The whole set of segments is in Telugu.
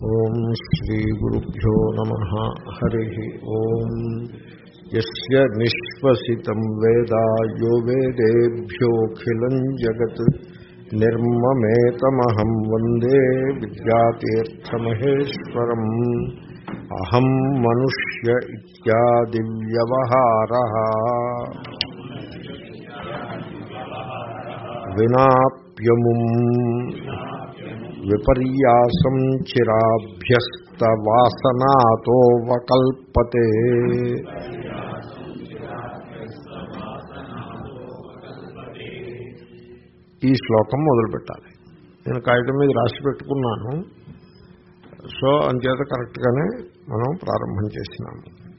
ఓం శ్రీగురుభ్యో నమ హరి ఓం యస్య నిశ్వసితం వేద యో వేదేభ్యోఖిలం జగత్ నిర్మమేతమహం వందే విద్యాతీర్థమహేశ్వరం అహం మనుష్య ఇత్యాది వ్యవహార విపర్యాసం చిరాభ్యస్త వాసనాతో వకల్పతే. ఈ శ్లోకం మొదలుపెట్టాలి. నేను కాగితం మీద రాసి పెట్టుకున్నాను. సో అంచేత కరెక్ట్గానే మనం ప్రారంభం చేసినాము.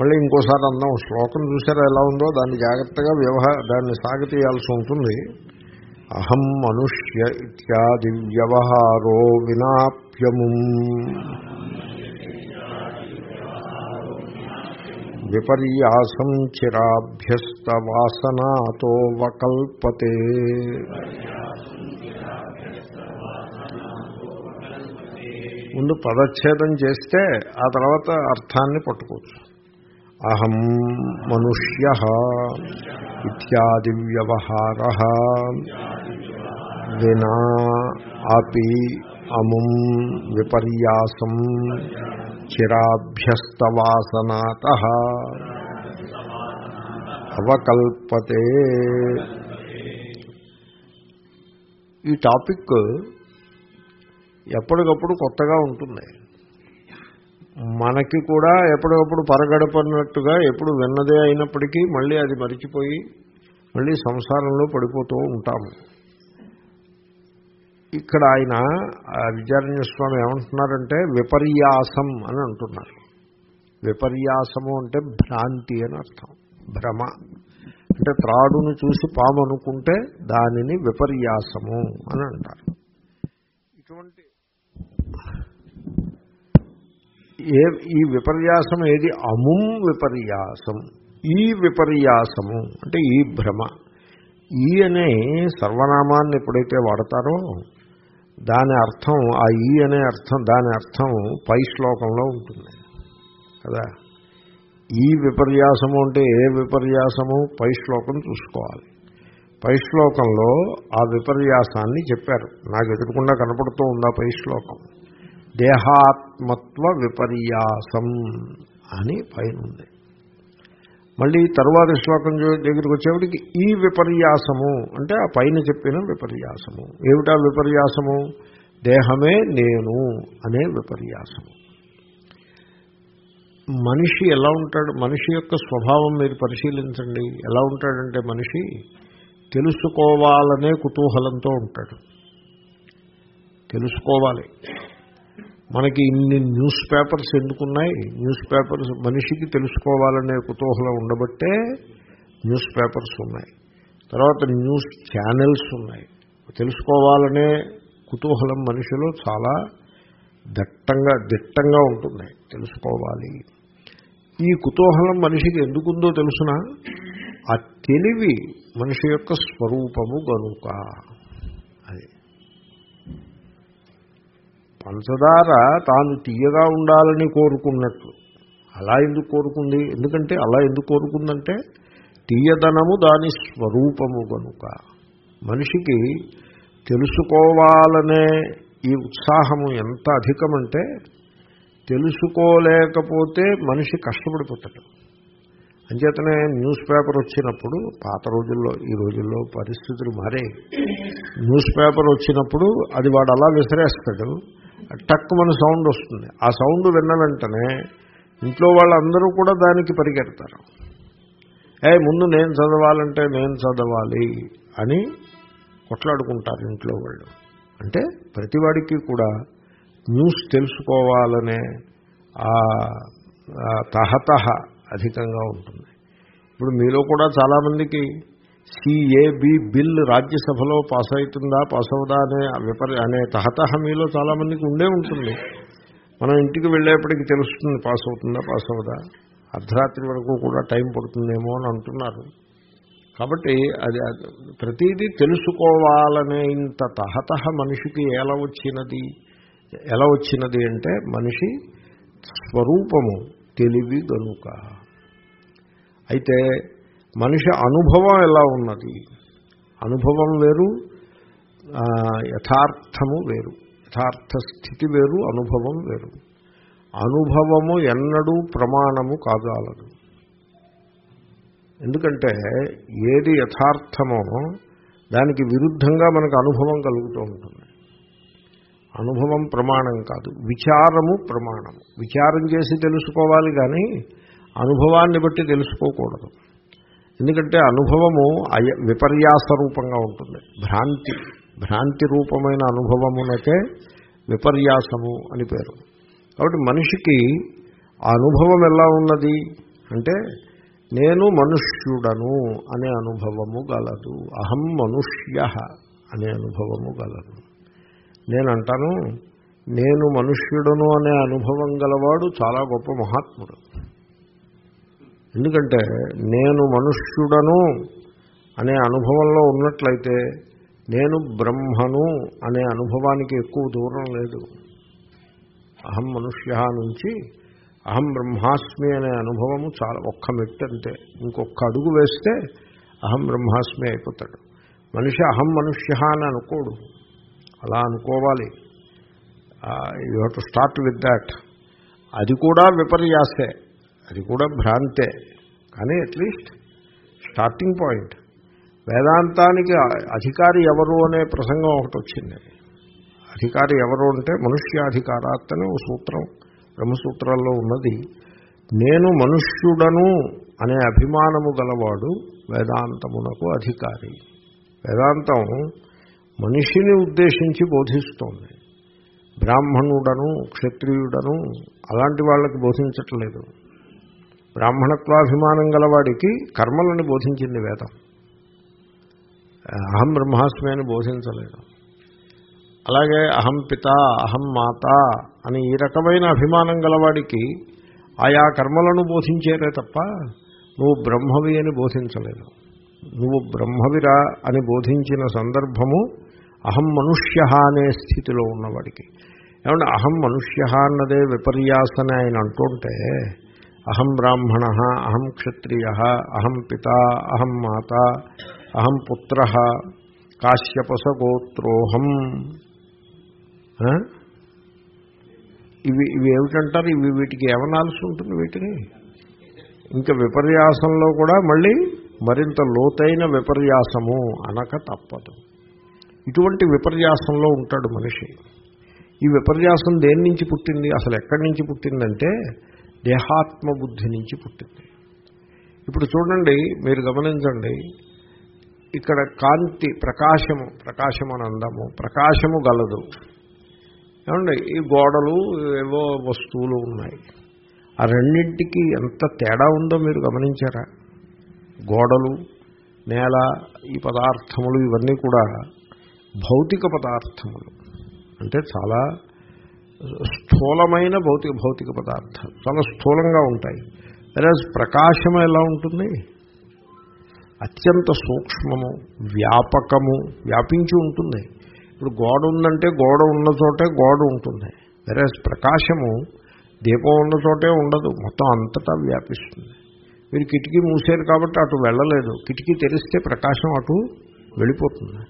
మళ్ళీ ఇంకోసారి అందాం శ్లోకం చూసారా ఎలా ఉందో? దాన్ని జాగ్రత్తగా వ్యవహార దాన్ని సాగతీయాల్సి ఉంటుంది. అహం మనుష్య ఇత్యాది వ్యవహారో వినాప్యము. విపర్యాసం చిరాభ్యస్త వాసనాతో వకల్పతే. ముందు పదచ్ఛేదం చేస్తే ఆ తర్వాత అర్థాన్ని పట్టుకోవచ్చు. అహం మనుష్య ఇత్యాది వ్యవహార వినా అపి అముం విపర్యాసం చిరాభ్యస్తవాసనాత అవకల్పతే. ఈ టాపిక్ ఎప్పటికప్పుడు కొత్తగా ఉంటుంది మనకి కూడా ఎప్పటికప్పుడు పరగడపడినట్టుగా ఎప్పుడు విన్నదే అయినప్పటికీ మళ్ళీ అది మరిచిపోయి మళ్ళీ సంసారంలో పడిపోతూ ఉంటాము. ఇక్కడ ఆయన విద్యారణ్య స్వామి ఏమంటున్నారంటే విపర్యాసం అని అంటున్నారు. విపర్యాసము అంటే భ్రాంతి అని అర్థం. భ్రమ. అంటే త్రాడును చూసి పాము అనుకుంటే దానిని విపర్యాసము అని అంటారు. ఇటువంటి ఏ ఈ విపర్యాసం ఏది? అముం విపర్యాసం. ఈ విపర్యాసము అంటే ఈ భ్రమ. ఈ అనే సర్వనామాన్ని ఎప్పుడైతే వాడతారో దాని అర్థం ఆ ఈ అనే అర్థం దాని అర్థం పై శ్లోకంలో ఉంటుంది. కదా? ఈ విపర్యాసము అంటే ఏ విపర్యాసము? పై శ్లోకం చూసుకోవాలి. పై శ్లోకంలో ఆ విపర్యాసాన్ని చెప్పారు. నాకు ఎదురకుండా కనపడుతూ ఉంది ఆ పై శ్లోకం? దేహాత్మత్వ విపర్యాసం అని పైన ఉంది మళ్ళీ తరువాతి శ్లోకం దగ్గరికి వచ్చేప్పటికి ఈ విపర్యాసము అంటే ఆ పైన చెప్పిన విపర్యాసము. ఏమిటా విపర్యాసము? దేహమే నేను అనే విపర్యాసము. మనిషి ఎలా ఉంటాడు? మనిషి యొక్క స్వభావం మీరు పరిశీలించండి. ఎలా ఉంటాడంటే మనిషి తెలుసుకోవాలనే కుతూహలంతో ఉంటాడు. తెలుసుకోవాలి. మనకి ఇన్ని న్యూస్ పేపర్స్ ఎందుకున్నాయి? న్యూస్ పేపర్స్ మనిషికి తెలుసుకోవాలనే కుతూహలం ఉండబట్టే న్యూస్ పేపర్స్ ఉన్నాయి. తర్వాత న్యూస్ ఛానల్స్ ఉన్నాయి. తెలుసుకోవాలనే కుతూహలం మనిషిలో చాలా దట్టంగా దిట్టంగా ఉంటుంది. తెలుసుకోవాలి. ఈ కుతూహలం మనిషికి ఎందుకుందో తెలుసునా? ఆ తెలివి మనిషి యొక్క స్వరూపము గనుక. పంచదార తాను తీయగా ఉండాలని కోరుకున్నట్టు అలా ఎందుకు కోరుకుంది? ఎందుకంటే అలా ఎందుకు కోరుకుందంటే తీయదనము దాని స్వరూపము కనుక మనిషికి తెలుసుకోవాలనే ఈ ఉత్సాహము ఎంత అధికమంటే తెలుసుకోలేకపోతే మనిషి కష్టపడిపోతాడు. అంచేతనే న్యూస్ పేపర్ వచ్చినప్పుడు పాత రోజుల్లో ఈ రోజుల్లో పరిస్థితులు మారే. న్యూస్ పేపర్ వచ్చినప్పుడు అది వాడు అలా విసిరేస్తాడు. టక్ మన సౌండ్ వస్తుంది. ఆ సౌండ్ విన్న వెంటనే ఇంట్లో వాళ్ళందరూ కూడా దానికి పరిగెడతారు. ఏ ముందు నేను చదవాలంటే నేను చదవాలి అని కొట్లాడుకుంటారు ఇంట్లో వాళ్ళు. అంటే ప్రతివాడికి కూడా న్యూస్ తెలుసుకోవాలనే తహతహ అధికంగా ఉంటుంది. ఇప్పుడు మీలో కూడా చాలామందికి సిఏబి బిల్ రాజ్యసభలో పాస్ అవుతుందా పాస్ అవుదా అనే విపరి అనే తహతహ మీలో చాలామందికి ఉండే ఉంటుంది. మనం ఇంటికి వెళ్ళేప్పటికి తెలుస్తుంది పాస్ అవుతుందా పాస్ అవుదా అర్ధరాత్రి వరకు కూడా టైం పడుతుందేమో అని అంటున్నారు. కాబట్టి అది అది ప్రతిదీ తెలుసుకోవాలనే ఇంత తహతహ మనిషికి ఎలా వచ్చినది? ఎలా వచ్చినది అంటే మనిషి స్వరూపము తెలివి గనుక. అయితే మనిషి అనుభవం ఎలా ఉన్నది? అనుభవం వేరు యథార్థము వేరు. యథార్థ స్థితి వేరు అనుభవం వేరు. అనుభవము ఎన్నడూ ప్రమాణము కాదాలదు ఎందుకంటే ఏది యథార్థమో దానికి విరుద్ధంగా మనకు అనుభవం కలుగుతూ ఉంటుంది. అనుభవం ప్రమాణం కాదు విచారము ప్రమాణము. విచారం చేసి తెలుసుకోవాలి కానీ అనుభవాన్ని బట్టి తెలుసుకోకూడదు. ఎందుకంటే అనుభవము విపర్యాస రూపంగా ఉంటుంది. భ్రాంతి భ్రాంతి రూపమైన అనుభవమునకే విపర్యాసము అని పేరు. కాబట్టి మనిషికి ఆ అనుభవం ఎలా ఉన్నది? అంటే నేను మనుష్యుడను అనే అనుభవము గలదు. అహం మనుష్య అనే అనుభవము గలదు. నేనంటాను నేను మనుష్యుడను అనే అనుభవం గలవాడు చాలా గొప్ప మహాత్ముడు. ఎందుకంటే నేను మనుష్యుడను అనే అనుభవంలో ఉన్నట్లయితే నేను బ్రహ్మను అనే అనుభవానికి ఎక్కువ దూరం లేదు. అహం మనుష్య నుంచి అహం బ్రహ్మాస్మి అనే అనుభవము చాలా ఒక్క మెట్టు అంతే. ఇంకొక అడుగు వేస్తే అహం బ్రహ్మాస్మి అయిపోతాడు. మనిషి అహం మనుష్య అని అనుకోడు. అలా అనుకోవాలి. You have to start with that. అది కూడా విపర్యాసే. అది కూడా భ్రాంతే. కానీ అట్లీస్ట్ స్టార్టింగ్ పాయింట్ వేదాంతానికి అధికారి ఎవరు అనే ప్రసంగం ఒకటి వచ్చింది. అధికారి ఎవరు అంటే మనుష్యాధికారాత్ అనే ఓ సూత్రం బ్రహ్మసూత్రాల్లో ఉన్నది. నేను మనుష్యుడను అనే అభిమానము గలవాడు వేదాంతమునకు అధికారి. వేదాంతం మనిషిని ఉద్దేశించి బోధిస్తోంది. బ్రాహ్మణుడను క్షత్రియుడను అలాంటి వాళ్ళకి బోధించట్లేదు. బ్రాహ్మణత్వాభిమానం గలవాడికి కర్మలను బోధించింది వేదం. అహం బ్రహ్మాస్మి అని బోధించలేదు. అలాగే అహం పిత అహం మాత అని ఈ రకమైన అభిమానం గలవాడికి ఆయా కర్మలను బోధించేదే తప్ప నువ్వు బ్రహ్మవి అని బోధించలేదు. నువ్వు బ్రహ్మవిరా అని బోధించిన సందర్భము అహం మనుష్య అనే స్థితిలో ఉన్నవాడికి. ఏమంటే అహం మనుష్య అన్నదే విపర్యాసన ఆయన అంటుంటే అహం బ్రాహ్మణ అహం క్షత్రియ అహం పిత అహం మాత అహం పుత్ర కాశ్యపసగోత్రోహం. ఇవి ఇవి ఏమిటంటారు? ఇవి వీటికి ఏమనాల్సి ఉంటుంది వీటిని? ఇంకా విపర్యాసంలో కూడా మళ్ళీ మరింత లోతైన విపర్యాసము అనక తప్పదు. ఇటువంటి విపర్యాసంలో ఉంటాడు మనిషి. ఈ విపర్యాసం దేని నుంచి పుట్టింది? అసలు ఎక్కడి నుంచి పుట్టిందంటే దేహాత్మ బుద్ధి నుంచి పుట్టింది. ఇప్పుడు చూడండి మీరు గమనించండి ఇక్కడ కాంతి ప్రకాశము ప్రకాశము అని అందాము ప్రకాశము గలదు. ఏమండి ఈ గోడలు ఏవో వస్తువులు ఉన్నాయి. ఆ రెండింటికి ఎంత తేడా ఉందో మీరు గమనించారా? గోడలు నేల ఈ పదార్థములు ఇవన్నీ కూడా భౌతిక పదార్థములు. అంటే చాలా స్థూలమైన భౌతిక భౌతిక పదార్థాలు. చాలా స్థూలంగా ఉంటాయి. వెరాజ్ ప్రకాశం ఎలా ఉంటుంది? అత్యంత సూక్ష్మము వ్యాపకము వ్యాపించి ఉంటుంది. ఇప్పుడు గోడ ఉందంటే గోడ ఉన్న చోటే గోడ ఉంటుంది. వెరాజ్ ప్రకాశము దీపం ఉన్న చోటే ఉండదు. మొత్తం అంతటా వ్యాపిస్తుంది. మీరు కిటికీ మూసారు కాబట్టి అటు వెళ్ళలేదు. కిటికీ తెరిస్తే ప్రకాశం అటు వెళ్ళిపోతుంది.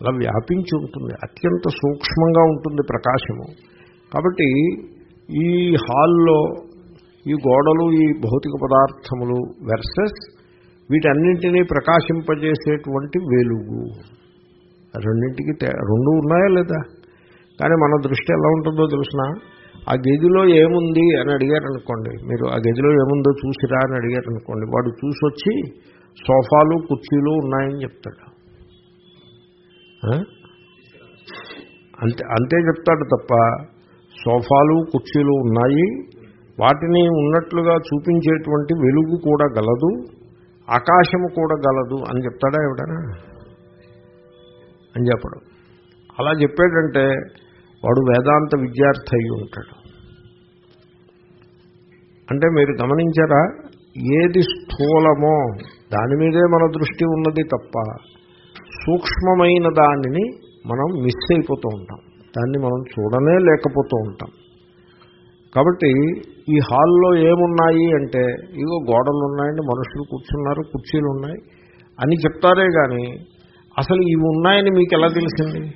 అలా వ్యాపించి ఉంటుంది. అత్యంత సూక్ష్మంగా ఉంటుంది ప్రకాశము. కాబట్టి ఈ హాల్లో ఈ గోడలు ఈ భౌతిక పదార్థములు వెర్సెస్ వీటన్నింటినీ ప్రకాశింపజేసేటువంటి వెలుగు. రెండింటికి రెండు ఉన్నాయా లేదా? కానీ మన దృష్టి ఎలా ఉంటుందో తెలిసిన? ఆ గదిలో ఏముంది అని అడిగారు అనుకోండి మీరు ఆ గదిలో ఏముందో చూసిరా అని అడిగారు అనుకోండి వాడు చూసి వచ్చి సోఫాలు కుర్చీలు ఉన్నాయని చెప్తాడు. అంతే అంతే చెప్తాడు తప్ప సోఫాలు కుర్చీలు ఉన్నాయి. వాటిని ఉన్నట్లుగా చూపించేటువంటి వెలుగు కూడా గలదు. ఆకాశము కూడా గలదు అని చెప్తాడా ఎవడనా? అని చెప్పడం. అలా చెప్పాడంటే వాడు వేదాంత విద్యార్థి అయి ఉంటాడు. అంటే మీరు గమనించారా? ఏది స్థూలమో దాని మీదే మన దృష్టి ఉన్నది తప్ప సూక్ష్మమైన దానిని మనం మిస్ అయిపోతూ ఉంటాం. దాన్ని మనం చూడనే లేకపోతూ ఉంటాం. కాబట్టి ఈ హాల్లో ఏమున్నాయి అంటే ఇగో గోడలు ఉన్నాయండి మనుషులు కూర్చున్నారు కుర్చీలు ఉన్నాయి అని చెప్తారే కానీ అసలు ఇవి ఉన్నాయని మీకు ఎలా తెలిసింది?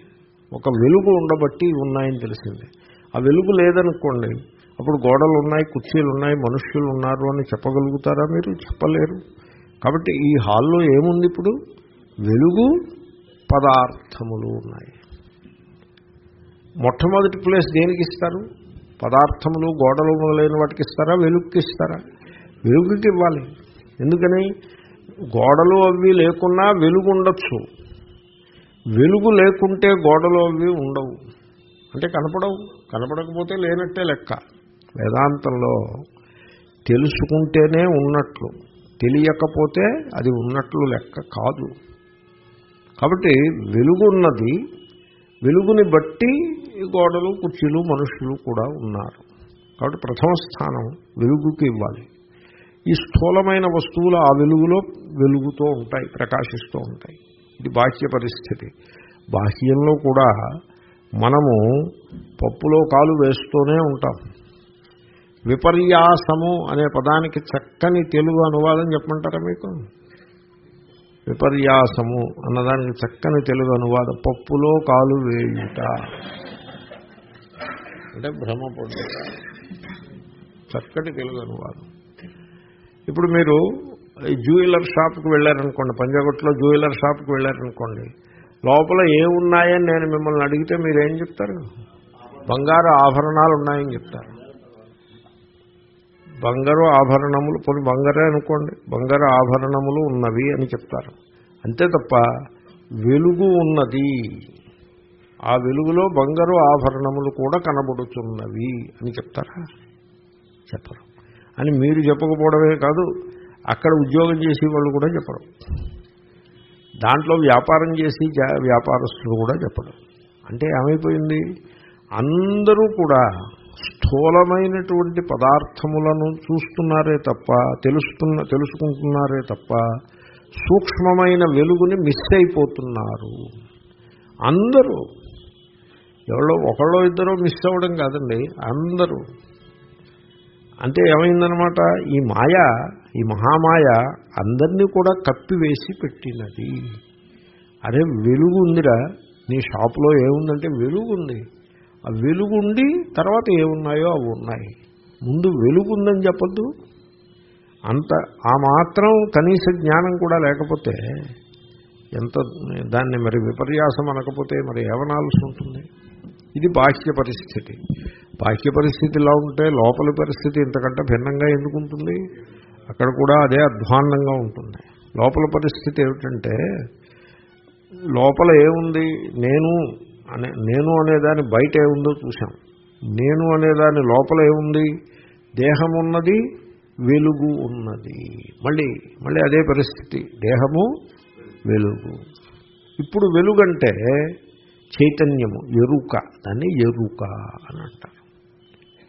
ఒక వెలుగు ఉండబట్టి ఇవి ఉన్నాయని తెలిసింది. ఆ వెలుగు లేదనుకోండి అప్పుడు గోడలు ఉన్నాయి కుర్చీలు ఉన్నాయి మనుష్యులు ఉన్నారు అని చెప్పగలుగుతారా మీరు? చెప్పలేరు. కాబట్టి ఈ హాల్లో ఏముంది ఇప్పుడు? వెలుగు పదార్థములు ఉన్నాయి. మొట్టమొదటి ప్లేస్ దేనికి ఇస్తారు? పదార్థములు గోడలు మొదలైన వాటికి ఇస్తారా? వెలుగుకి ఇస్తారా? వెలుగుకి ఇవ్వాలి. ఎందుకని? గోడలు అవి లేకున్నా వెలుగు ఉండొచ్చు. వెలుగు లేకుంటే గోడలు అవి ఉండవు. అంటే కనపడవు. కనపడకపోతే లేనట్టే లెక్క. వేదాంతంలో తెలుసుకుంటేనే ఉన్నట్లు. తెలియకపోతే అది ఉన్నట్లు లెక్క కాదు. కాబట్టి వెలుగున్నది వెలుగుని బట్టి గోడలు కుర్చీలు మనుషులు కూడా ఉన్నారు. కాబట్టి ప్రథమ స్థానం వెలుగుకి ఇవ్వాలి. ఈ స్థూలమైన వస్తువులు ఆ వెలుగులో వెలుగుతూ ఉంటాయి ప్రకాశిస్తూ ఉంటాయి. ఇది బాహ్య పరిస్థితి. బాహ్యంలో కూడా మనము పప్పులో కాలు వేస్తూనే ఉంటాం. విపర్యాసము అనే పదానికి చక్కని తెలుగు అనువాదం చెప్పమంటారా మీకు? విపర్యాసము అన్నదానికి చక్కని తెలుగు అనువాదం. పప్పులో కాలు వేయుట. అంటే భ్రమపడు చక్కటి తెలుగు అనువాదం. ఇప్పుడు మీరు ఈ జ్యువెలర్ షాప్కి వెళ్ళారనుకోండి పంజాగుట్లో జ్యువెలర్ షాప్కి వెళ్ళారనుకోండి లోపల ఏమున్నాయని నేను మిమ్మల్ని అడిగితే మీరు ఏం చెప్తారు? బంగారు ఆభరణాలు ఉన్నాయని చెప్తారు. బంగారు ఆభరణములు కొన్ని బంగారే అనుకోండి. బంగారు ఆభరణములు ఉన్నవి అని చెప్తారు. అంతే తప్ప వెలుగు ఉన్నది. ఆ వెలుగులో బంగారు ఆభరణములు కూడా కనబడుతున్నవి అని చెప్తారా? చెప్పరు. అని మీరు చెప్పకపోవడమే కాదు అక్కడ ఉద్యోగం చేసే వాళ్ళు కూడా చెప్పరు. దాంట్లో వ్యాపారం చేసి వ్యాపారస్తులు కూడా చెప్పడం అంటే ఏమైపోయింది? అందరూ కూడా స్థూలమైనటువంటి పదార్థములను చూస్తున్నారే తప్ప తెలుస్తున్న తెలుసుకుంటున్నారే తప్ప సూక్ష్మమైన వెలుగుని మిస్ అయిపోతున్నారు. అందరూ ఎవరో ఒకళ్ళో ఇద్దరో మిస్ అవ్వడం కాదండి అందరూ. అంటే ఏమైందనమాట ఈ మాయ ఈ మహామాయ అందరినీ కూడా కప్పివేసి పెట్టినది. అరే వెలుగు ఉందిరా నీ షాప్లో ఏముందంటే వెలుగు ఉంది. ఆ వెలుగుండి తర్వాత ఏమున్నాయో అవి ఉన్నాయి. ముందు వెలుగు ఉందని అంత ఆ మాత్రం కనీస జ్ఞానం కూడా లేకపోతే ఎంత దాన్ని మరి విపర్యాసం అనకపోతే మరి ఏమనాల్సి ఉంటుంది? ఇది బాహ్య పరిస్థితి. బాహ్య పరిస్థితి ఇలా ఉంటే లోపలి పరిస్థితి ఇంతకంటే భిన్నంగా ఎందుకు ఉంటుంది? అక్కడ కూడా అదే అధ్వాన్నంగా ఉంటుంది. లోపల పరిస్థితి ఏమిటంటే లోపల ఏముంది? నేను అనే నేను అనేదాని బయట ఏముందో చూసాం నేను అనేదాని లోపల ఏముంది దేహం ఉన్నది వెలుగు ఉన్నది. మళ్ళీ మళ్ళీ అదే పరిస్థితి. దేహము వెలుగు. ఇప్పుడు వెలుగంటే చైతన్యము ఎరుక. దాన్ని ఎరుక అని అంటారు.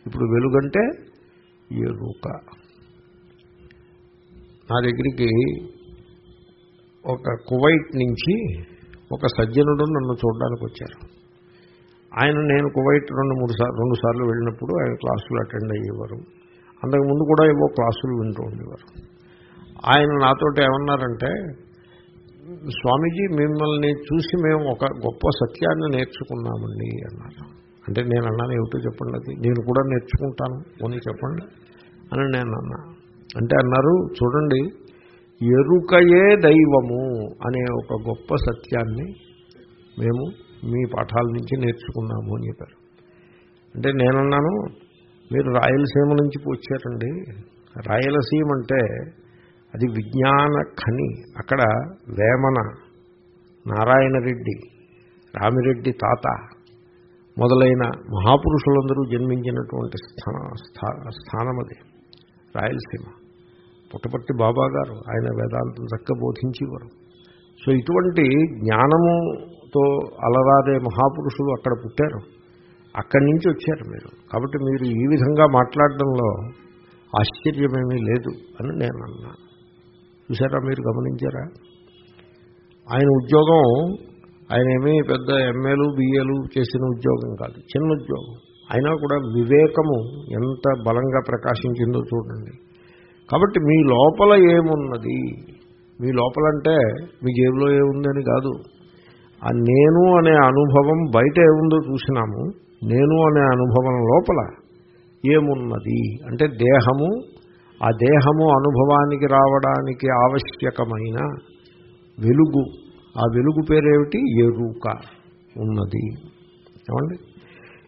ఇప్పుడు వెలుగంటే ఎరుక. నా దగ్గరికి ఒక కువైట్ నుంచి ఒక సజ్జనుడు నన్ను చూడడానికి వచ్చారు ఆయన నేను కువైట్ రెండు మూడు సార్లు రెండు సార్లు వెళ్ళినప్పుడు ఆయన క్లాసులు అటెండ్ అయ్యేవారు. అంతకుముందు కూడా ఏవో క్లాసులు వింటూ ఉండేవారు. ఆయన నాతోటి ఏమన్నారంటే స్వామీజీ మిమ్మల్ని చూసి మేము ఒక గొప్ప సత్యాన్ని నేర్చుకున్నామండి అన్నారు. అంటే నేను అన్నాను ఏమిటో చెప్పండి అది. నేను కూడా నేర్చుకుంటాను. పోనీ చెప్పండి అని నేను అన్నా. అంటే అన్నారు చూడండి ఎరుకయే దైవము అనే ఒక గొప్ప సత్యాన్ని మేము మీ పాఠాల నుంచి నేర్చుకున్నాము అని చెప్పారు. అంటే నేనన్నాను మీరు రాయలసీమ నుంచి వచ్చారండి. రాయలసీమ అంటే అది విజ్ఞాన ఖని అక్కడ వేమన నారాయణ రెడ్డి రామిరెడ్డి తాత మొదలైన మహాపురుషులందరూ జన్మించినటువంటి స్థాన స్థానం అది రాయలసీమ. పుట్టపట్టి బాబా గారు ఆయన వేదాంతం చక్క బోధించేవారు సో ఇటువంటి జ్ఞానము జ్ఞానముతో అలరాదే మహాపురుషులు అక్కడ పుట్టారు. అక్కడి నుంచి వచ్చారు మీరు. కాబట్టి మీరు ఈ విధంగా మాట్లాడడంలో ఆశ్చర్యమేమీ లేదు అని నేను అన్నా. చూసారా మీరు గమనించారా? ఆయన ఉద్యోగం ఆయన ఏమీ పెద్ద ఎమ్మెలు బిఏలు చేసిన ఉద్యోగం కాదు. చిన్న ఉద్యోగం. అయినా కూడా వివేకము ఎంత బలంగా ప్రకాశించిందో చూడండి. కాబట్టి మీ లోపల ఏమున్నది? మీ లోపలంటే మీ జేబులో ఏముందని కాదు. ఆ నేను అనే అనుభవం బయట ఏముందో చూసినాము. నేను అనే అనుభవం లోపల ఏమున్నది? అంటే దేహము ఆ దేహము అనుభవానికి రావడానికి ఆవశ్యకమైన వెలుగు. ఆ వెలుగు పేరేమిటి? ఎరుక ఉన్నది. ఏమండి?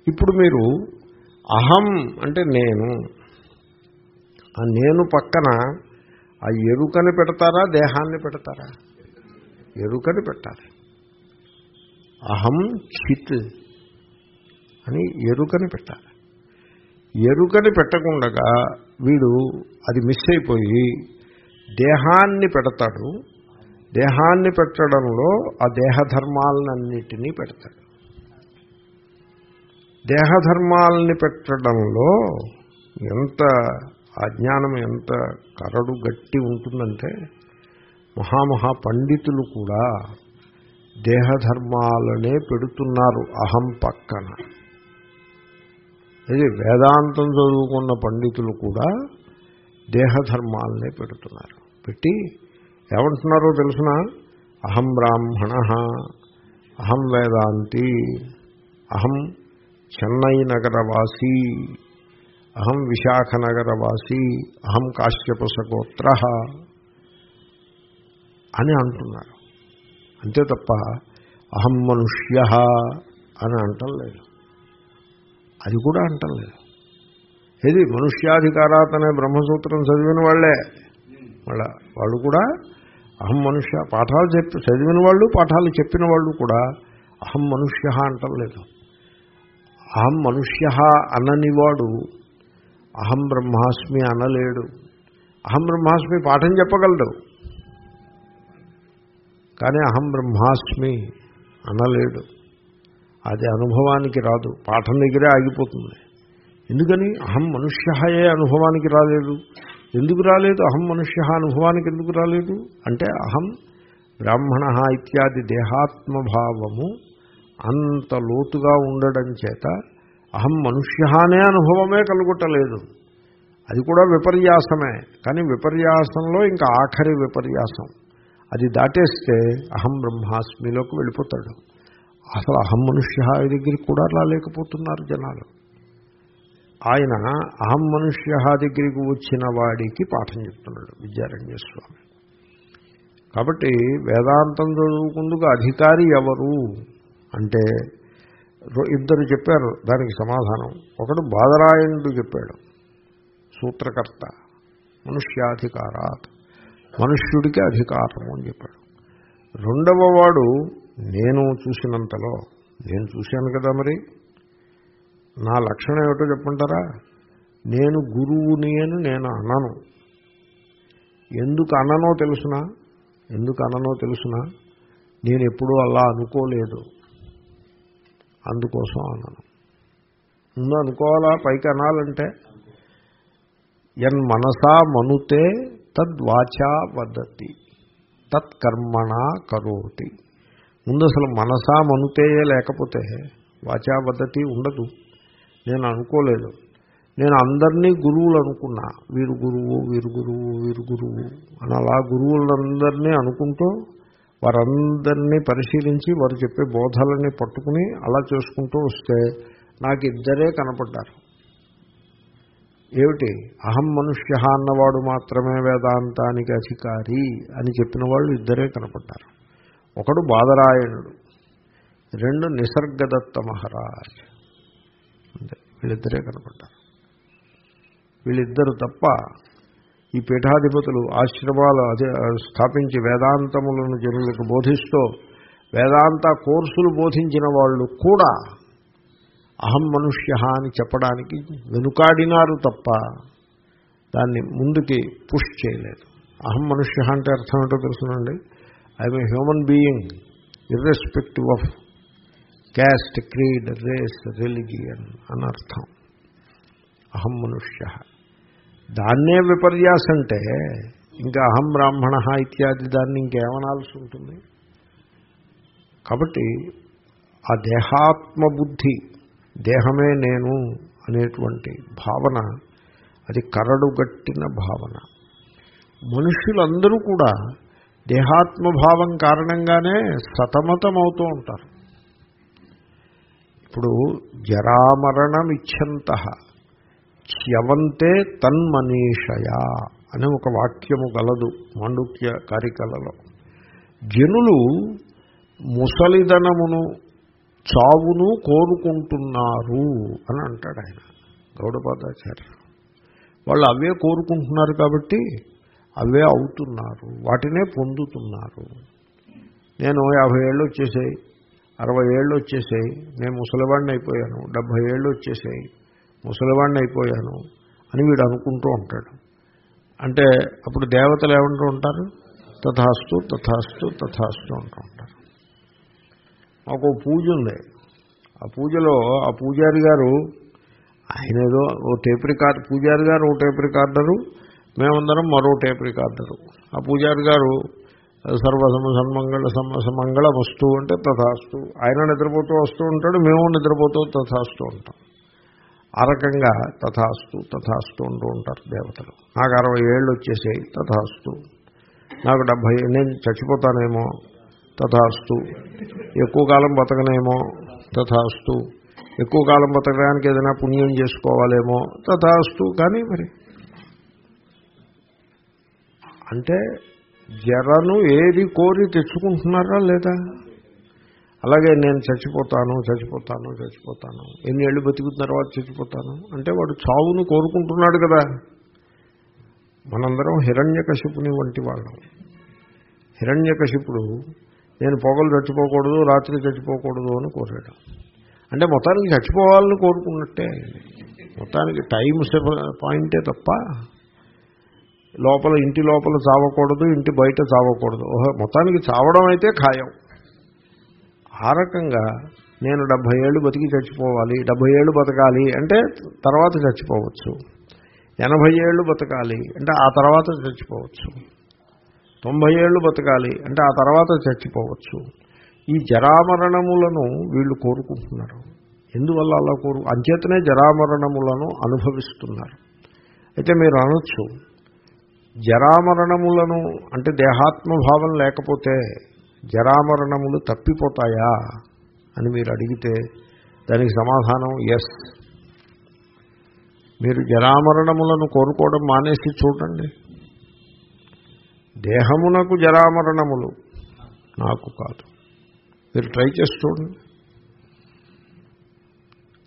ఇప్పుడు మీరు అహం అంటే నేను. ఆ నేను పక్కన ఆ ఎరుకని పెడతారా? దేహాన్ని పెడతారా? ఎరుకని పెట్టాలి. అహం చిత్ అని ఎరుకని పెట్టాలి. ఎరుకని పెట్టకుండా వీడు అది మిస్ అయిపోయి దేహాన్ని పెడతాడు. దేహాన్ని పెట్టడంలో ఆ దేహధర్మాలన్నిటినీ పెడతాడు. దేహధర్మాలని పెట్టడంలో ఎంత అజ్ఞానం ఎంత కరడు గట్టి ఉంటుందంటే మహామహా పండితులు కూడా దేహధర్మాలనే పెడుతున్నారు అహం పక్కన. ఇది వేదాంతం చదువుకున్న పండితులు కూడా దేహధర్మాలనే పెడుతున్నారు. పెట్టి ఏమంటున్నారో తెలుసిన? అహం బ్రాహ్మణ అహం వేదాంతి అహం చెన్నై నగరవాసి అహం విశాఖ నగరవాసి అహం కాశ్యపసగోత్ర అని అంటున్నారు. అంతే తప్ప అహం మనుష్య అని అంటలేదు అది కూడా అంటలేదు ఏది? మనుష్యాధికారాత్ అనే బ్రహ్మసూత్రం చదివిన వాళ్ళే. వాళ్ళ వాళ్ళు కూడా అహం మనుష్య పాఠాలు చెప్పి చదివిన వాళ్ళు పాఠాలు చెప్పిన వాళ్ళు కూడా అహం మనుష్య అంటలేదు అహం మనుష్య అననివాడు అహం బ్రహ్మాస్మి అనలేడు. అహం బ్రహ్మాస్మి పాఠం చెప్పగలడు. కానీ అహం బ్రహ్మాస్మి అనలేడు. అది అనుభవానికి రాదు. పాఠం దగ్గరే ఆగిపోతుంది. ఎందుకని? అహం మనుష్యయే అనుభవానికి రాలేదు. ఎందుకు రాలేదు? అహం మనుష్య అనుభవానికి ఎందుకు రాలేదు? అంటే అహం బ్రాహ్మణ ఇత్యాది దేహాత్మభావము అంత లోతుగా ఉండడం చేత అహం మనుష్య అనే అనుభవమే కలుగుటలేదు అది కూడా విపర్యాసమే. కానీ విపర్యాసంలో ఇంకా ఆఖరి విపర్యాసం. అది దాటేస్తే అహం బ్రహ్మాస్మిలోకి వెళ్ళిపోతాడు. అసలు అహం మనుష్య దగ్గరికి కూడా రాలేకపోతున్నారు జనాలు. ఆయన అహం మనుష్య దగ్గరికి వచ్చిన వాడికి పాఠం చెప్తున్నాడు విద్యారణ్య స్వామి. కాబట్టి వేదాంతం చదువుకుందుకు అధికారి ఎవరు అంటే ఇద్దరు చెప్పారు దానికి సమాధానం. ఒకడు బాదరాయణుడు చెప్పాడు సూత్రకర్త మనుష్యాధికారాత్. మనుష్యుడికి అధికారము అని చెప్పాడు. రెండవ వాడు నేను చూసినంతలో నేను చూశాను కదా మరి నా లక్షణం ఏమిటో చెప్పుంటారా? నేను గురువుని అని నేను అనను. ఎందుకు అననో తెలుసునా? ఎందుకు అననో తెలుసునా? నేను ఎప్పుడూ అలా అనుకోలేదు. అందుకోసం అన్నాను ముందు అనుకోవాలా? పైకి అనాలంటే? ఎన్ మనసా మనుతే తద్వాచా వదతి తత్కర్మణ కరోతి. ముందు అసలు మనసా మనుతేయే లేకపోతే వాచా వదతి ఉండదు. నేను అనుకోలేదు. నేను అందరినీ గురువులు అనుకున్నా. వీరు గురువు వీరు గురువు వీరు గురువు అని అలా గురువులందరినీ అనుకుంటూ వారందరినీ పరిశీలించి వారు చెప్పే బోధలని పట్టుకుని అలా చేసుకుంటూ వస్తే నాకు ఇద్దరే కనపడ్డారు. ఏమిటి? అహం మనుష్య అన్నవాడు మాత్రమే వేదాంతానికి అధికారి అని చెప్పిన వాళ్ళు ఇద్దరే కనపడ్డారు. ఒకడు బాదరాయణుడు రెండు నిసర్గదత్త మహారాజ్. అంతే వీళ్ళిద్దరే కనపడ్డారు. వీళ్ళిద్దరు తప్ప ఈ పీఠాధిపతులు ఆశ్రమాలు అదే స్థాపించి వేదాంతములను జనులకు బోధిస్తూ వేదాంత కోర్సులు బోధించిన వాళ్ళు కూడా అహం మనుష్య అని చెప్పడానికి వెనుకాడినారు తప్ప దాన్ని ముందుకి పుష్ చేయలేదు. అహం మనుష్య అంటే అర్థం ఏంటో తెలుసునండి? I'm a human being irrespective of caste creed race religion అని అర్థం. అహం మనుష్య. దాన్నే విపర్యాస అంటే ఇంకా అహం బ్రాహ్మణ ఇత్యాది దాన్ని ఇంకేమనాల్సి ఉంటుంది? కాబట్టి ఆ దేహాత్మ బుద్ధి దేహమే నేను అనేటువంటి భావన అది కరడుగట్టిన భావన. మనుష్యులందరూ కూడా దేహాత్మభావం కారణంగానే సతమతమవుతూ ఉంటారు. ఇప్పుడు జరామరణమిచ్చంత చ్యవంతే తన్మనీషయా అనే ఒక వాక్యము గలదు మాండుక్య కారికలలో జనులు ముసలిదనమును చావును కోరుకుంటున్నారు అని అంటాడు ఆయన గౌడపాదాచార్య వాళ్ళు అవే కోరుకుంటున్నారు కాబట్టి అవే అవుతున్నారు వాటినే పొందుతున్నారు. నేను యాభై ఏళ్ళు వచ్చేసాయి అరవై ఏళ్ళు వచ్చేసాయి నేను ముసలివాడిని అయిపోయాను డెబ్భై ఏళ్ళు వచ్చేసాయి ముసలివాడిని అయిపోయాను అని వీడు అనుకుంటూ ఉంటాడు. అంటే అప్పుడు దేవతలు ఏమంటూ ఉంటారు? తథాస్తు తథాస్తు తథాస్తు అంటూ ఉంటారు. మాకు పూజ ఉంది. ఆ పూజలో ఆ పూజారి గారు ఆయన ఏదో ఓ టేప్ రికార్డ్ పూజారి గారు ఓ టేప్ రికార్డరు మేమందరం మరో టేప్ రికార్డరు. ఆ పూజారి గారు సర్వసమ సన్మంగళ సమ మంగళ వస్తూ అంటే తథాస్తు. ఆయన నిద్రపోతూ వస్తూ ఉంటాడు మేము నిద్రపోతూ తథాస్తూ ఉంటాం. ఆ రకంగా తథాస్తు తథాస్తు ఉంటూ ఉంటారు దేవతలు. నాకు అరవై ఏళ్ళు వచ్చేసాయి తథాస్తు. నాకు డెబ్భై నేను చచ్చిపోతానేమో తథాస్తు. ఎక్కువ కాలం బతకనేమో తథాస్తు. ఎక్కువ కాలం బతకడానికి ఏదైనా పుణ్యం చేసుకోవాలేమో తథాస్తు. కానీ మరి అంటే జరను ఏది కోరి తెచ్చుకుంటున్నారా లేదా? అలాగే నేను చచ్చిపోతాను చచ్చిపోతాను చచ్చిపోతాను. ఎన్ని ఏళ్ళు బతికిన తర్వాత చచ్చిపోతాను. అంటే వాడు చావును కోరుకుంటున్నాడు కదా. మనందరం హిరణ్యకశిపుని వంటి వాళ్ళం. హిరణ్యకశిపుడు నేను పొగలు చచ్చిపోకూడదు రాత్రి చచ్చిపోకూడదు అని కోరాడు. అంటే మొత్తానికి చచ్చిపోవాలని కోరుకున్నట్టే. మొత్తానికి టైం పాయింటే తప్ప లోపల ఇంటి లోపల చావకూడదు ఇంటి బయట చావకూడదు. ఓహో మొత్తానికి చావడం అయితే ఖాయం. ఆ రకంగా నేను డెబ్భై ఏళ్ళు బతికి చచ్చిపోవాలి డెబ్భై ఏళ్ళు బతకాలి అంటే తర్వాత చచ్చిపోవచ్చు. ఎనభై ఏళ్ళు బతకాలి అంటే ఆ తర్వాత చచ్చిపోవచ్చు. తొంభై ఏళ్ళు బతకాలి అంటే ఆ తర్వాత చచ్చిపోవచ్చు. ఈ జరామరణములను వీళ్ళు కోరుకుంటున్నారు. ఎందువల్ల అలా కోరు? అంచేతనే జరామరణములను అనుభవిస్తున్నారు. అయితే మీరు అనొచ్చు జరామరణములను అంటే దేహాత్మభావం లేకపోతే జరామరణములు తప్పిపోతాయా అని మీరు అడిగితే దానికి సమాధానం ఎస్ మీరు జరామరణములను కోరుకోవడం మానేసి చూడండి. దేహమునకు జరామరణములు నాకు కాదు. మీరు ట్రై చేసి చూడండి.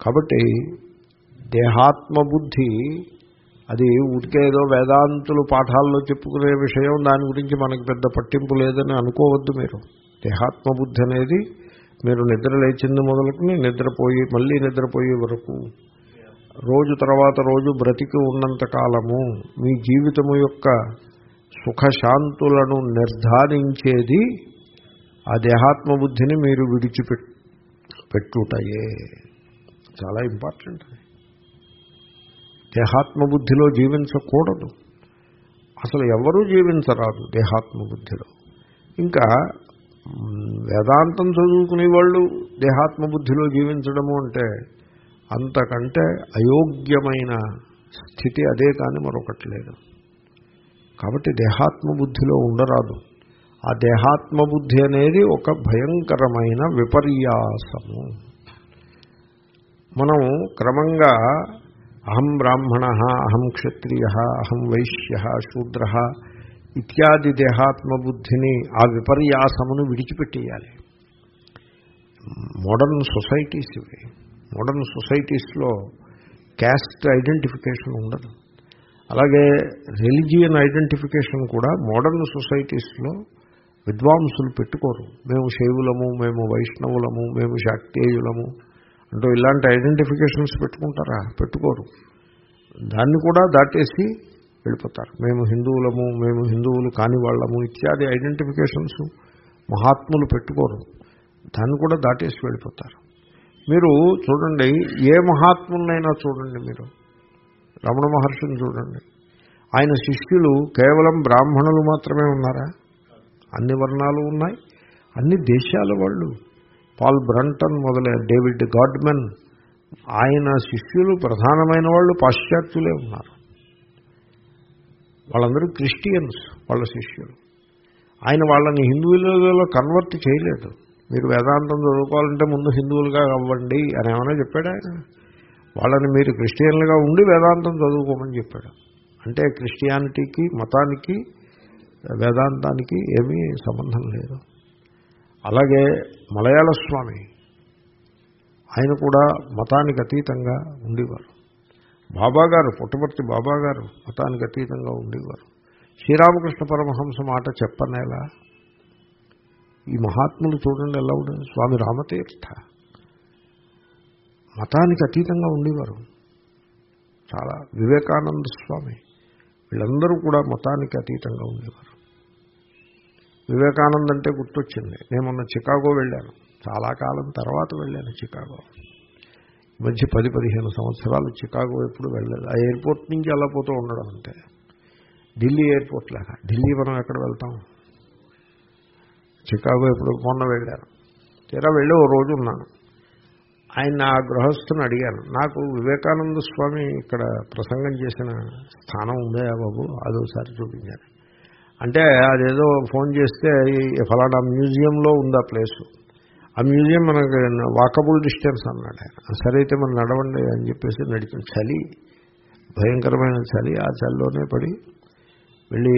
కాబట్టి దేహాత్మబుద్ధి అది ఊరికే ఏదో వేదాంతులు పాఠాల్లో చెప్పుకునే విషయం దాని గురించి మనకు పెద్ద పట్టింపు లేదని అనుకోవద్దు మీరు. దేహాత్మబుద్ధి అనేది మీరు నిద్ర లేచింది మొదలుకుని నిద్రపోయి మళ్ళీ నిద్రపోయే వరకు రోజు తర్వాత రోజు బ్రతికి ఉన్నంత కాలము మీ జీవితము యొక్క సుఖశాంతులను నిర్ధారించేది ఆ దేహాత్మబుద్ధిని మీరు విడిచిపెట్ పెట్టుటయే. చాలా ఇంపార్టెంట్ దేహాత్మబుద్ధిలో జీవించకూడదు. అసలు ఎవరూ జీవించరాదు దేహాత్మబుద్ధిలో. ఇంకా వేదాంతం చదువుకునే వాళ్ళు దేహాత్మబుద్ధిలో జీవించడము అంటే అంతకంటే అయోగ్యమైన స్థితి అదే కానీ మరొకటి లేదు. కాబట్టి దేహాత్మబుద్ధిలో ఉండరాదు. ఆ దేహాత్మబుద్ధి అనేది ఒక భయంకరమైన విపర్యాసము. మనం క్రమంగా అహం బ్రాహ్మణ అహం క్షత్రియ అహం వైశ్య శూద్ర ఇత్యాది దేహాత్మబుద్ధిని ఆ విపర్యాసమును విడిచిపెట్టేయాలి. మోడర్న్ సొసైటీస్ ఇవి. మోడర్న్ సొసైటీస్లో క్యాస్ట్ ఐడెంటిఫికేషన్ ఉండదు. అలాగే రిలిజియన్ ఐడెంటిఫికేషన్ కూడా మోడర్న్ సొసైటీస్లో విద్వాంసులు పెట్టుకోరు. మేము శైవులము మేము వైష్ణవులము మేము శాక్తేయులము అంటూ ఇలాంటి ఐడెంటిఫికేషన్స్ పెట్టుకుంటారా? పెట్టుకోరు. దాన్ని కూడా దాటేసి వెళ్ళిపోతారు. మేము హిందువులము మేము హిందువులు కాని వాళ్ళము ఇత్యాది ఐడెంటిఫికేషన్స్ మహాత్ములు పెట్టుకోరు. దాన్ని కూడా దాటేసి వెళ్ళిపోతారు. మీరు చూడండి ఏ మహాత్ములైనా చూడండి మీరు. రమణ మహర్షిని చూడండి. ఆయన శిష్యులు కేవలం బ్రాహ్మణులు మాత్రమే ఉన్నారా? అన్ని వర్ణాలు ఉన్నాయి. అన్ని దేశాల వాళ్ళు. పాల్ బ్రంటన్ మొదలైన డేవిడ్ గాడ్మెన్. ఆయన శిష్యులు ప్రధానమైన వాళ్ళు పాశ్చాత్యులే ఉన్నారు. వాళ్ళందరూ క్రిస్టియన్స్ వాళ్ళ శిష్యులు. ఆయన వాళ్ళని హిందువులలో కన్వర్ట్ చేయలేదు. మీరు వేదాంతం చదువుకోవాలంటే ముందు హిందువులుగా అవ్వండి అని ఏమైనా చెప్పాడు ఆయన? వాళ్ళని మీరు క్రిస్టియన్లుగా ఉండి వేదాంతం చదువుకోమని చెప్పాడు. అంటే క్రిస్టియానిటీకి మతానికి వేదాంతానికి ఏమీ సంబంధం లేదు. అలాగే మలయాళ స్వామి ఆయన కూడా మతానికి అతీతంగా ఉండేవారు. బాబా గారు పుట్టపర్తి బాబా గారు మతానికి అతీతంగా ఉండేవారు. శ్రీరామకృష్ణ పరమహంస మాట చెప్పనేలా? ఈ మహాత్ములు చూడండి ఎలా ఉండదు స్వామి రామతీర్థ. మతానికి అతీతంగా ఉండేవారు. చాలా వివేకానంద స్వామి వీళ్ళందరూ కూడా మతానికి అతీతంగా ఉండేవారు. వివేకానంద్ అంటే గుర్తొచ్చింది. నేను మొన్న చికాగో వెళ్ళాను. చాలా కాలం తర్వాత వెళ్ళాను చికాగో. మంచి మధ్య పది పదిహేను సంవత్సరాలు చికాగో ఎప్పుడు వెళ్ళలేదు. ఆ ఎయిర్పోర్ట్ నుంచి అలా పోతూ ఉండడం అంటే ఢిల్లీ ఎయిర్పోర్ట్ లాగా. ఢిల్లీ మనం ఎక్కడ వెళ్తాం? చికాగో ఎప్పుడు మొన్న వెళ్ళాను. తీరా వెళ్ళి ఓ రోజు ఉన్నాను. ఆయన ఆ గృహస్థుని అడిగాను. నాకు వివేకానంద స్వామి ఇక్కడ ప్రసంగం చేసిన స్థానం ఉందే బాబు? అదోసారి చూపించాను అంటే అదేదో ఫోన్ చేస్తే ఫలానా మ్యూజియంలో ఉంది ఆ ప్లేసు? ఆ మ్యూజియం మనకు వాకబుల్ డిస్టెన్స్ అన్నాడు ఆయన. సరే అయితే మనం నడవండి అని చెప్పేసి నడిచిన చలి భయంకరమైన చలి ఆ చలిలోనే పడి వెళ్ళి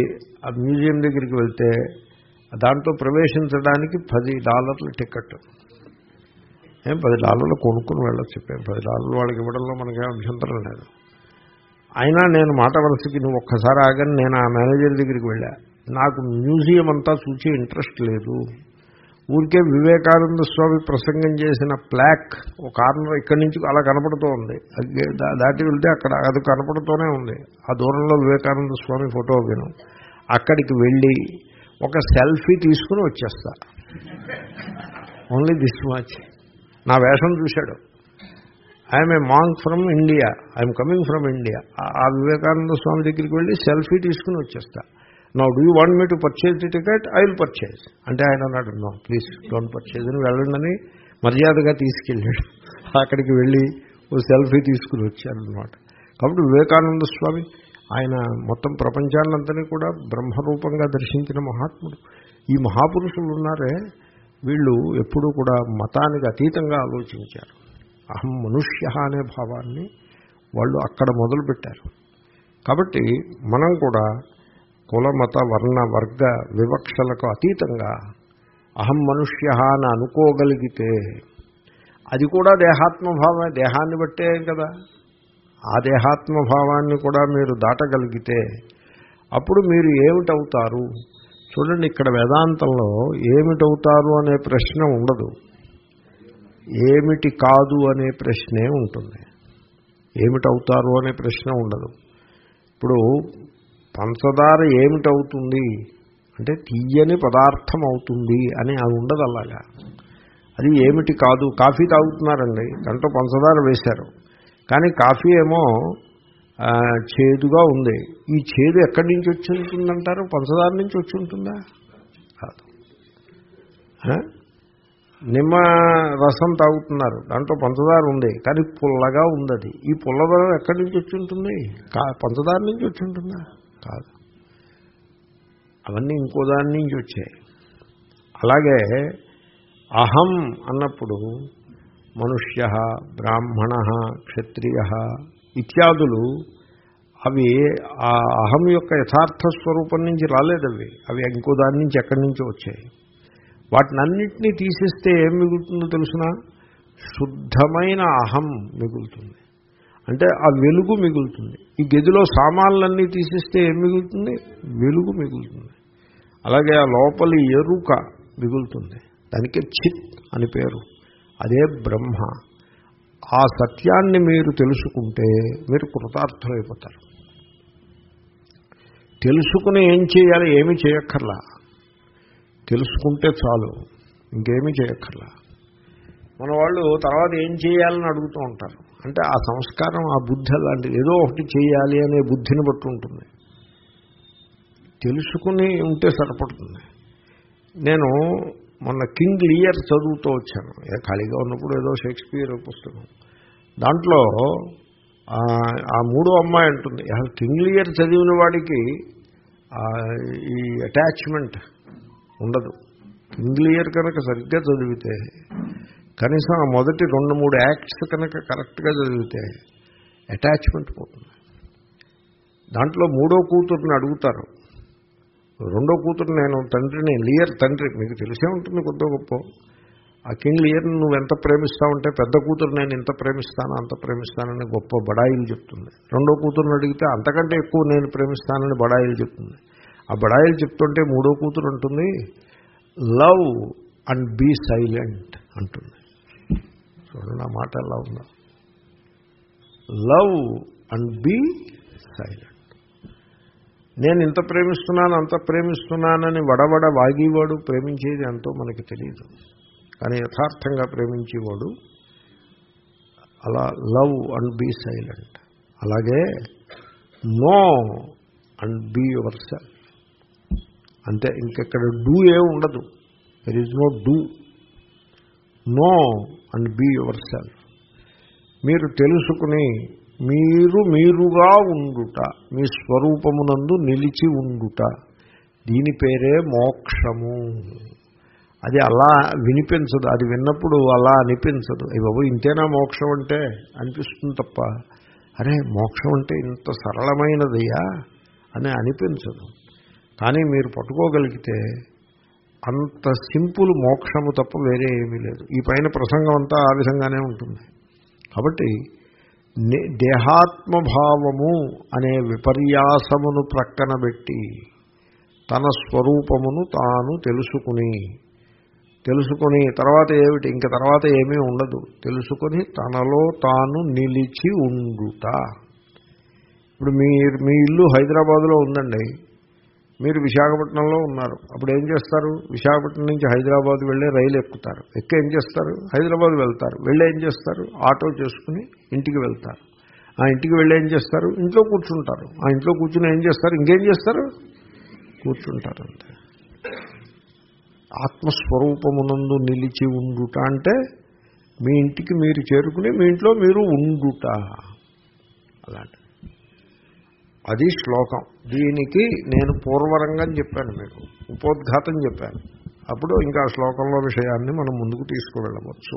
ఆ మ్యూజియం దగ్గరికి వెళ్తే దాంట్లో ప్రవేశించడానికి పది డాలర్ల టికెట్ ఏం పది డాలర్లు కొనుక్కుని వెళ్ళొచ్చు చెప్పాను. పది డాలర్లు వాళ్ళకి ఇవ్వడంలో మనకేం అభ్యంతరం లేదు. అయినా నేను మాట వలసకి నువ్వు ఒక్కసారి ఆగని నేను ఆ మేనేజర్ దగ్గరికి వెళ్ళా. నాకు మ్యూజియం అంతా చూసే ఇంట్రెస్ట్ లేదు. ఊరికే వివేకానంద స్వామి ప్రసంగం చేసిన ప్లాక్ ఒక కార్నర్ ఇక్కడి నుంచి అలా కనపడుతూ ఉంది. అది దా- దాటి వెళ్తే అక్కడ అది కనపడుతూనే ఉంది. ఆ దూరంలో వివేకానంద స్వామి ఫోటో విను అక్కడికి వెళ్ళి ఒక సెల్ఫీ తీసుకుని వచ్చేస్తా. ఓన్లీ దిస్ మచ్ నా వేషం చూశాడు. I'm a monk from India. I'm coming from India. ఆ వివేకానంద స్వామి దగ్గరికి వెళ్ళి సెల్ఫీ తీసుకుని వచ్చేస్తా. నా do you want me to purchase the ticket? I will purchase. అంటే ఆయన అన్నాడు నో ప్లీజ్ డోంట్ పర్చేజ్ అని వెళ్ళండి మర్యాదగా తీసుకెళ్ళాడు. అక్కడికి వెళ్ళి ఓ సెల్ఫీ తీసుకుని వచ్చారనమాట కాబట్టి వివేకానంద స్వామి ఆయన మొత్తం ప్రపంచాన్నంతని కూడా బ్రహ్మరూపంగా దర్శించిన మహాత్ముడు. ఈ మహాపురుషులు ఉన్నారే వీళ్ళు ఎప్పుడూ కూడా మతానికి అతీతంగా ఆలోచించారు. అహం మనుష్య అనే భావాన్ని వాళ్ళు అక్కడ మొదలుపెట్టారు. కాబట్టి మనం కూడా కుల మత వర్ణ వర్గ వివక్షలకు అతీతంగా అహం మనుష్య అని అనుకోగలిగితే అది కూడా దేహాత్మభావమే దేహాన్ని బట్టే కదా. ఆ దేహాత్మభావాన్ని కూడా మీరు దాటగలిగితే అప్పుడు మీరు ఏమిటవుతారు? చూడండి ఇక్కడ వేదాంతంలో ఏమిటవుతారు అనే ప్రశ్న ఉండదు. ఏమిటి కాదు అనే ప్రశ్నే ఉంటుంది. ఏమిటవుతారు అనే ప్రశ్న ఉండదు. ఇప్పుడు పంచదార ఏమిటవుతుంది? అంటే తీయని పదార్థం అవుతుంది అని అది ఉండదు అలాగా. అది ఏమిటి కాదు? కాఫీ తాగుతున్నారండి. దాంట్లో పంచదార వేశారు. కానీ కాఫీ ఏమో చేదుగా ఉంది. ఈ చేదు ఎక్కడి నుంచి వచ్చి ఉంటుందంటారు పంచదార నుంచి వచ్చి ఉంటుందా కాదు నిమ్మ రసం తాగుతున్నారు. దాంట్లో పంచదార ఉంది. కానీ పుల్లగా ఉంది అది ఈ పుల్లదనం ఎక్కడి నుంచి వచ్చి ఉంటుంది కా పంచదార నుంచి వచ్చి ఉంటుందా కాదు. అవన్నీ ఇంకో దాని నుంచి వచ్చాయి. అలాగే అహం అన్నప్పుడు మనుష్య బ్రాహ్మణ క్షత్రియ ఇత్యాదులు అవి ఆ అహం యొక్క యథార్థ స్వరూపం నుంచి రాలేదవి. అవి ఇంకో దాని నుంచి ఎక్కడి నుంచి వచ్చాయి? వాటినన్నింటినీ తీసేస్తే ఏం మిగులుతుందో తెలుసిన? శుద్ధమైన అహం మిగులుతుంది. అంటే ఆ వెలుగు మిగులుతుంది. ఈ గదిలో సామాన్లన్నీ తీసేస్తే ఏం మిగులుతుంది? వెలుగు మిగులుతుంది. అలాగే ఆ లోపలి ఎరుక మిగులుతుంది. దానికి చిత్ అని పేరు. అదే బ్రహ్మ. ఆ సత్యాన్ని మీరు తెలుసుకుంటే మీరు కృతార్థమైపోతారు తెలుసుకుని ఏం చేయాలి ఏమీ చేయక్కర్లా. తెలుసుకుంటే చాలు ఇంకేమీ చేయక్కర్లా. మన వాళ్ళు తర్వాత ఏం చేయాలని అడుగుతూ ఉంటారు. అంటే ఆ సంస్కారం ఆ బుద్ధి అలాంటిది. ఏదో ఒకటి చేయాలి అనే బుద్ధిని బట్టి ఉంటుంది. తెలుసుకుని ఉంటే సరిపడుతుంది. నేను మొన్న కింగ్ లియర్ చదువుతూ వచ్చాను. ఖాళీగా ఉన్నప్పుడు ఏదో షేక్స్పియర్ పుస్తకం. దాంట్లో ఆ, మూడో అమ్మాయి అంటుంది అసలు కింగ్ లియర్ చదివిన వాడికి ఈ అటాచ్మెంట్ ఉండదు. కింగ్ లియర్ కనుక సరిగ్గా చదివితే కనీసం ఆ మొదటి రెండు మూడు యాక్ట్స్ కనుక కరెక్ట్గా చదివితే అటాచ్మెంట్ పోతుంది. దాంట్లో మూడో కూతుర్ని అడుగుతారు. రెండో కూతురు నేను తండ్రిని లియర్ తండ్రి మీకు తెలిసే ఉంటుంది కొద్ది గొప్ప. ఆ కింగ్ లియర్ని నువ్వు ఎంత ప్రేమిస్తావంటే పెద్ద కూతురు నేను ఇంత ప్రేమిస్తాను అంత ప్రేమిస్తానని గొప్ప బడాయిలు చెప్తుంది. రెండో కూతురుని అడిగితే అంతకంటే ఎక్కువ నేను ప్రేమిస్తానని బడాయిలు చెప్తుంది. ఆ బడాయిలు చెప్తుంటే మూడో కూతురు ఉంటుంది లవ్ అండ్ బీ సైలెంట్ అంటుంది. చూడండి ఆ మాట ఎలా ఉందా. లవ్ అండ్ బీ సైలెంట్ నేను ఇంత ప్రేమిస్తున్నాను అంత ప్రేమిస్తున్నానని వడవడ వాగేవాడు ప్రేమించేది ఎంతో మనకి తెలియదు కానీ యథార్థంగా ప్రేమించేవాడు అలా లవ్ అండ్ బీ సైలెంట్. అలాగే know and be yourself. అంతే ఇంకెక్కడ డూ ఏ ఉండదు. There is no doer know and be yourself. మీరు తెలుసుకుని మీరు మీరుగా ఉండుట మీ స్వరూపమునందు నిలిచి ఉండుట దీని పేరే మోక్షము. అది అలా వినిపించదు అది విన్నప్పుడు అలా అనిపించదు. అయ్యి బాబు ఇంతేనా మోక్షం అంటే? అనిపిస్తుంది తప్ప. అరే మోక్షం అంటే ఇంత సరళమైనదయ్యా అని అనిపించదు. కానీ మీరు పట్టుకోగలిగితే అంత సింపుల్ మోక్షము తప్ప వేరే ఏమీ లేదు. ఈ పైన ప్రసంగం అంతా ఆ విధంగానే ఉంటుంది. కాబట్టి దేహాత్మభావము అనే విపర్యాసమును ప్రక్కన పెట్టి తన స్వరూపమును తాను తెలుసుకుని తెలుసుకుని తర్వాత ఏమిటి? ఇంక తర్వాత ఏమీ ఉండదు. తెలుసుకుని తనలో తాను నిలిచి ఉండుట. ఇప్పుడు మీరు మీ ఇల్లు హైదరాబాదులో ఉందండి. మీరు విశాఖపట్నంలో ఉన్నారు. అప్పుడు ఏం చేస్తారు? విశాఖపట్నం నుంచి హైదరాబాద్ వెళ్ళే రైలు ఎక్కుతారు. ఎక్క ఏం చేస్తారు? హైదరాబాద్ వెళ్తారు. వెళ్ళి ఏం చేస్తారు? ఆటో చేసుకుని ఇంటికి వెళ్తారు. ఆ ఇంటికి వెళ్ళి ఏం చేస్తారు? ఇంట్లో కూర్చుంటారు. ఆ ఇంట్లో కూర్చుని ఏం చేస్తారు? ఇంకేం చేస్తారు? కూర్చుంటారు అంతే. ఆత్మస్వరూపమునందు నిలిచి ఉండుట అంటే మీ ఇంటికి మీరు చేరుకుని మీ ఇంట్లో మీరు ఉండుట. అలాంటి అది శ్లోకం. దీనికి నేను పూర్వరంగం చెప్పాను మీకు. ఉపోద్ఘాతం చెప్పాను. అప్పుడు ఇంకా శ్లోకంలో విషయాన్ని మనం ముందుకు తీసుకువెళ్ళవచ్చు.